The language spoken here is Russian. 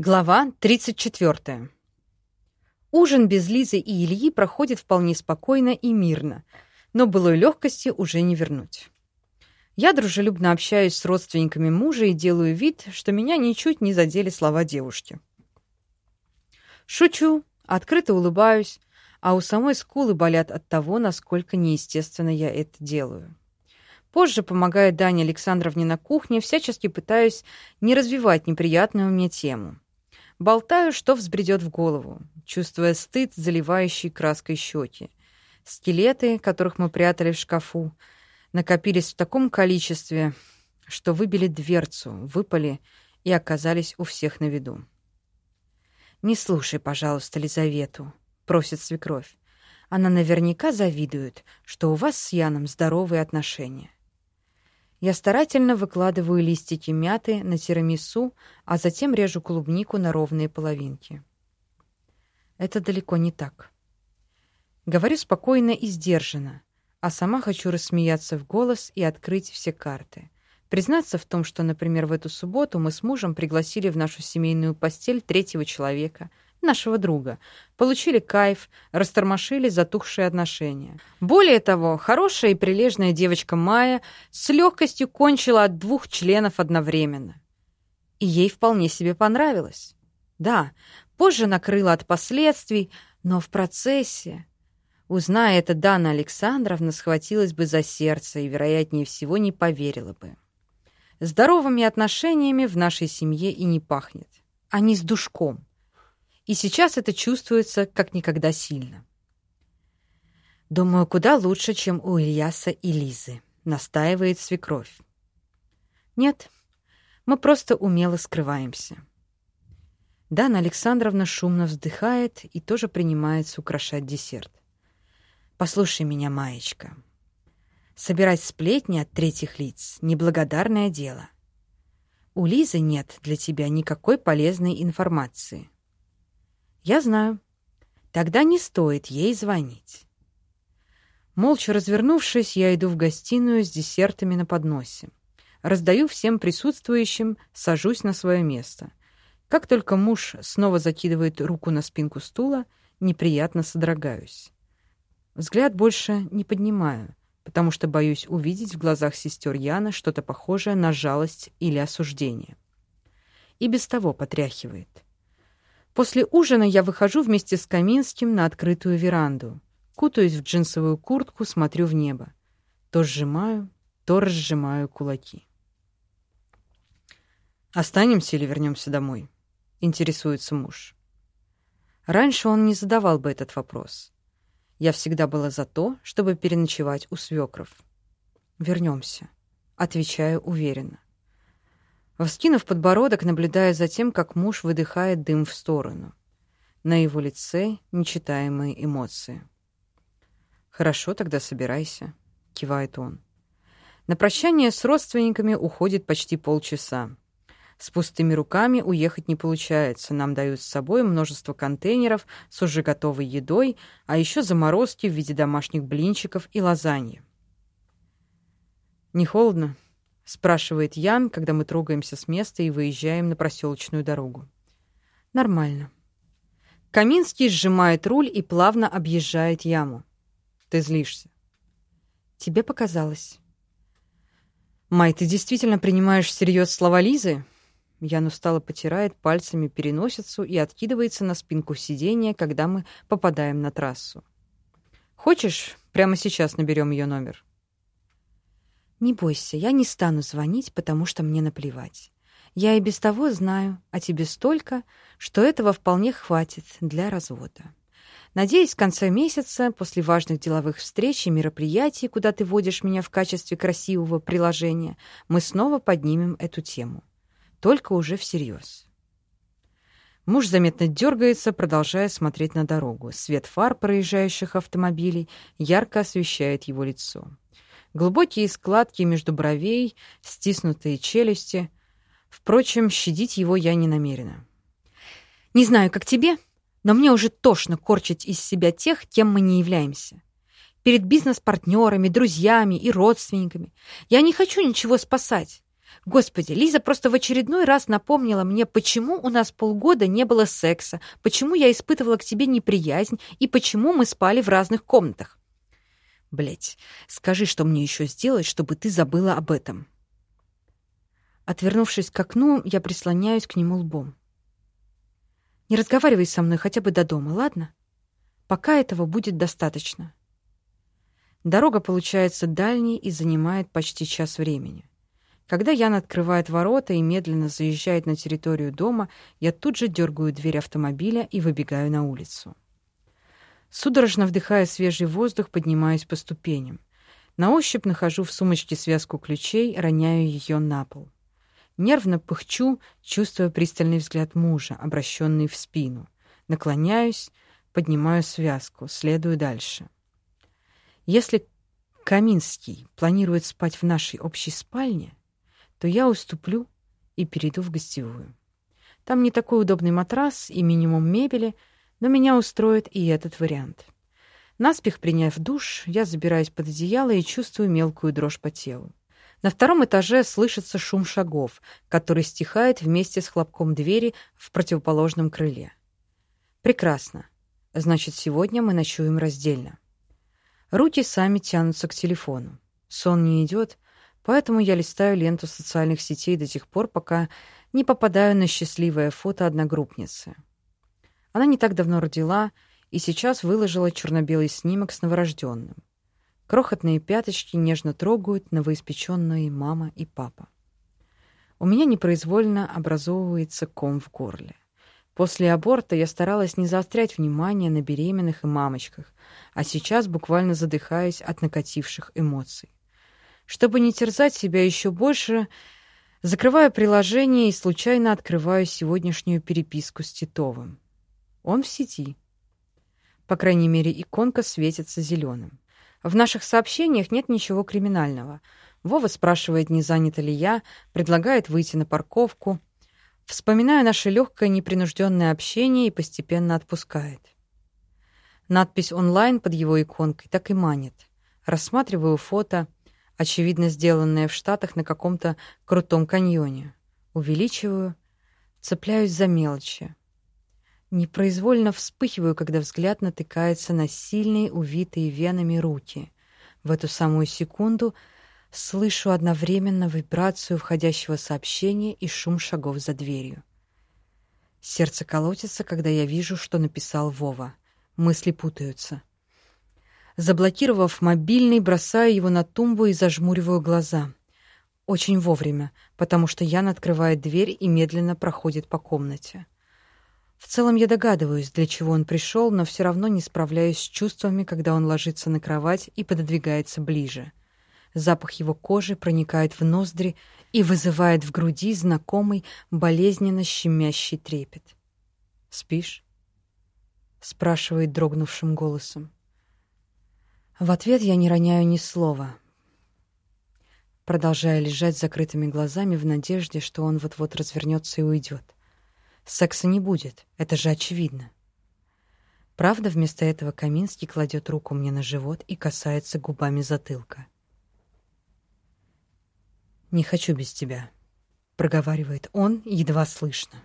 Глава 34. Ужин без Лизы и Ильи проходит вполне спокойно и мирно, но былой легкости уже не вернуть. Я дружелюбно общаюсь с родственниками мужа и делаю вид, что меня ничуть не задели слова девушки. Шучу, открыто улыбаюсь, а у самой скулы болят от того, насколько неестественно я это делаю. Позже, помогая Дане Александровне на кухне, всячески пытаюсь не развивать неприятную мне тему. Болтаю, что взбредет в голову, чувствуя стыд, заливающий краской щеки. Скелеты, которых мы прятали в шкафу, накопились в таком количестве, что выбили дверцу, выпали и оказались у всех на виду. «Не слушай, пожалуйста, Лизавету», — просит свекровь. «Она наверняка завидует, что у вас с Яном здоровые отношения. Я старательно выкладываю листики мяты на тирамису, а затем режу клубнику на ровные половинки. Это далеко не так. Говорю спокойно и сдержанно, а сама хочу рассмеяться в голос и открыть все карты. Признаться в том, что, например, в эту субботу мы с мужем пригласили в нашу семейную постель третьего человека — нашего друга, получили кайф, растормошили затухшие отношения. Более того, хорошая и прилежная девочка Майя с легкостью кончила от двух членов одновременно. И ей вполне себе понравилось. Да, позже накрыла от последствий, но в процессе... Узная это, Дана Александровна схватилась бы за сердце и, вероятнее всего, не поверила бы. Здоровыми отношениями в нашей семье и не пахнет. Они с душком. И сейчас это чувствуется как никогда сильно. «Думаю, куда лучше, чем у Ильяса и Лизы», — настаивает свекровь. «Нет, мы просто умело скрываемся». Дана Александровна шумно вздыхает и тоже принимается украшать десерт. «Послушай меня, Маечка. Собирать сплетни от третьих лиц — неблагодарное дело. У Лизы нет для тебя никакой полезной информации. Я знаю. Тогда не стоит ей звонить. Молча развернувшись, я иду в гостиную с десертами на подносе. Раздаю всем присутствующим, сажусь на свое место. Как только муж снова закидывает руку на спинку стула, неприятно содрогаюсь. Взгляд больше не поднимаю, потому что боюсь увидеть в глазах сестер Яна что-то похожее на жалость или осуждение. И без того потряхивает. После ужина я выхожу вместе с Каминским на открытую веранду. Кутаюсь в джинсовую куртку, смотрю в небо. То сжимаю, то разжимаю кулаки. «Останемся или вернемся домой?» — интересуется муж. Раньше он не задавал бы этот вопрос. Я всегда была за то, чтобы переночевать у свекров. «Вернемся», — отвечаю уверенно. Вскинув подбородок, наблюдая за тем, как муж выдыхает дым в сторону. На его лице нечитаемые эмоции. «Хорошо, тогда собирайся», — кивает он. На прощание с родственниками уходит почти полчаса. С пустыми руками уехать не получается. Нам дают с собой множество контейнеров с уже готовой едой, а еще заморозки в виде домашних блинчиков и лазаньи. «Не холодно?» Спрашивает Ян, когда мы трогаемся с места и выезжаем на проселочную дорогу. Нормально. Каминский сжимает руль и плавно объезжает яму. Ты злишься. Тебе показалось. Май, ты действительно принимаешь всерьез слова Лизы? Ян устало потирает пальцами переносицу и откидывается на спинку сиденья, когда мы попадаем на трассу. Хочешь, прямо сейчас наберем ее номер? «Не бойся, я не стану звонить, потому что мне наплевать. Я и без того знаю о тебе столько, что этого вполне хватит для развода. Надеюсь, в конце месяца, после важных деловых встреч и мероприятий, куда ты водишь меня в качестве красивого приложения, мы снова поднимем эту тему. Только уже всерьез». Муж заметно дергается, продолжая смотреть на дорогу. Свет фар проезжающих автомобилей ярко освещает его лицо глубокие складки между бровей, стиснутые челюсти. Впрочем, щадить его я не намерена. «Не знаю, как тебе, но мне уже тошно корчить из себя тех, кем мы не являемся. Перед бизнес-партнерами, друзьями и родственниками. Я не хочу ничего спасать. Господи, Лиза просто в очередной раз напомнила мне, почему у нас полгода не было секса, почему я испытывала к тебе неприязнь и почему мы спали в разных комнатах. Блять, скажи, что мне еще сделать, чтобы ты забыла об этом. Отвернувшись к окну, я прислоняюсь к нему лбом. Не разговаривай со мной хотя бы до дома, ладно? Пока этого будет достаточно. Дорога получается дальней и занимает почти час времени. Когда Ян открывает ворота и медленно заезжает на территорию дома, я тут же дергаю дверь автомобиля и выбегаю на улицу. Судорожно вдыхая свежий воздух, поднимаюсь по ступеням. На ощупь нахожу в сумочке связку ключей, роняю ее на пол. Нервно пыхчу, чувствуя пристальный взгляд мужа, обращенный в спину. Наклоняюсь, поднимаю связку, следую дальше. Если Каминский планирует спать в нашей общей спальне, то я уступлю и перейду в гостевую. Там не такой удобный матрас и минимум мебели, но меня устроит и этот вариант. Наспех приняв душ, я забираюсь под одеяло и чувствую мелкую дрожь по телу. На втором этаже слышится шум шагов, который стихает вместе с хлопком двери в противоположном крыле. Прекрасно. Значит, сегодня мы ночуем раздельно. Руки сами тянутся к телефону. Сон не идет, поэтому я листаю ленту социальных сетей до тех пор, пока не попадаю на счастливое фото одногруппницы. Она не так давно родила и сейчас выложила черно-белый снимок с новорожденным. Крохотные пяточки нежно трогают новоиспеченные мама и папа. У меня непроизвольно образовывается ком в горле. После аборта я старалась не заострять внимание на беременных и мамочках, а сейчас буквально задыхаюсь от накативших эмоций. Чтобы не терзать себя еще больше, закрываю приложение и случайно открываю сегодняшнюю переписку с Титовым. Он в сети. По крайней мере, иконка светится зеленым. В наших сообщениях нет ничего криминального. Вова спрашивает, не занята ли я, предлагает выйти на парковку. Вспоминаю наше легкое непринужденное общение и постепенно отпускает. Надпись «онлайн» под его иконкой так и манит. Рассматриваю фото, очевидно сделанное в Штатах на каком-то крутом каньоне. Увеличиваю, цепляюсь за мелочи. Непроизвольно вспыхиваю, когда взгляд натыкается на сильные, увитые венами руки. В эту самую секунду слышу одновременно вибрацию входящего сообщения и шум шагов за дверью. Сердце колотится, когда я вижу, что написал Вова. Мысли путаются. Заблокировав мобильный, бросаю его на тумбу и зажмуриваю глаза. Очень вовремя, потому что Ян открывает дверь и медленно проходит по комнате. В целом я догадываюсь, для чего он пришел, но все равно не справляюсь с чувствами, когда он ложится на кровать и пододвигается ближе. Запах его кожи проникает в ноздри и вызывает в груди знакомый болезненно щемящий трепет. «Спишь?» — спрашивает дрогнувшим голосом. В ответ я не роняю ни слова, продолжая лежать с закрытыми глазами в надежде, что он вот-вот развернется и уйдет. Секса не будет, это же очевидно. Правда, вместо этого Каминский кладет руку мне на живот и касается губами затылка. «Не хочу без тебя», — проговаривает он едва слышно.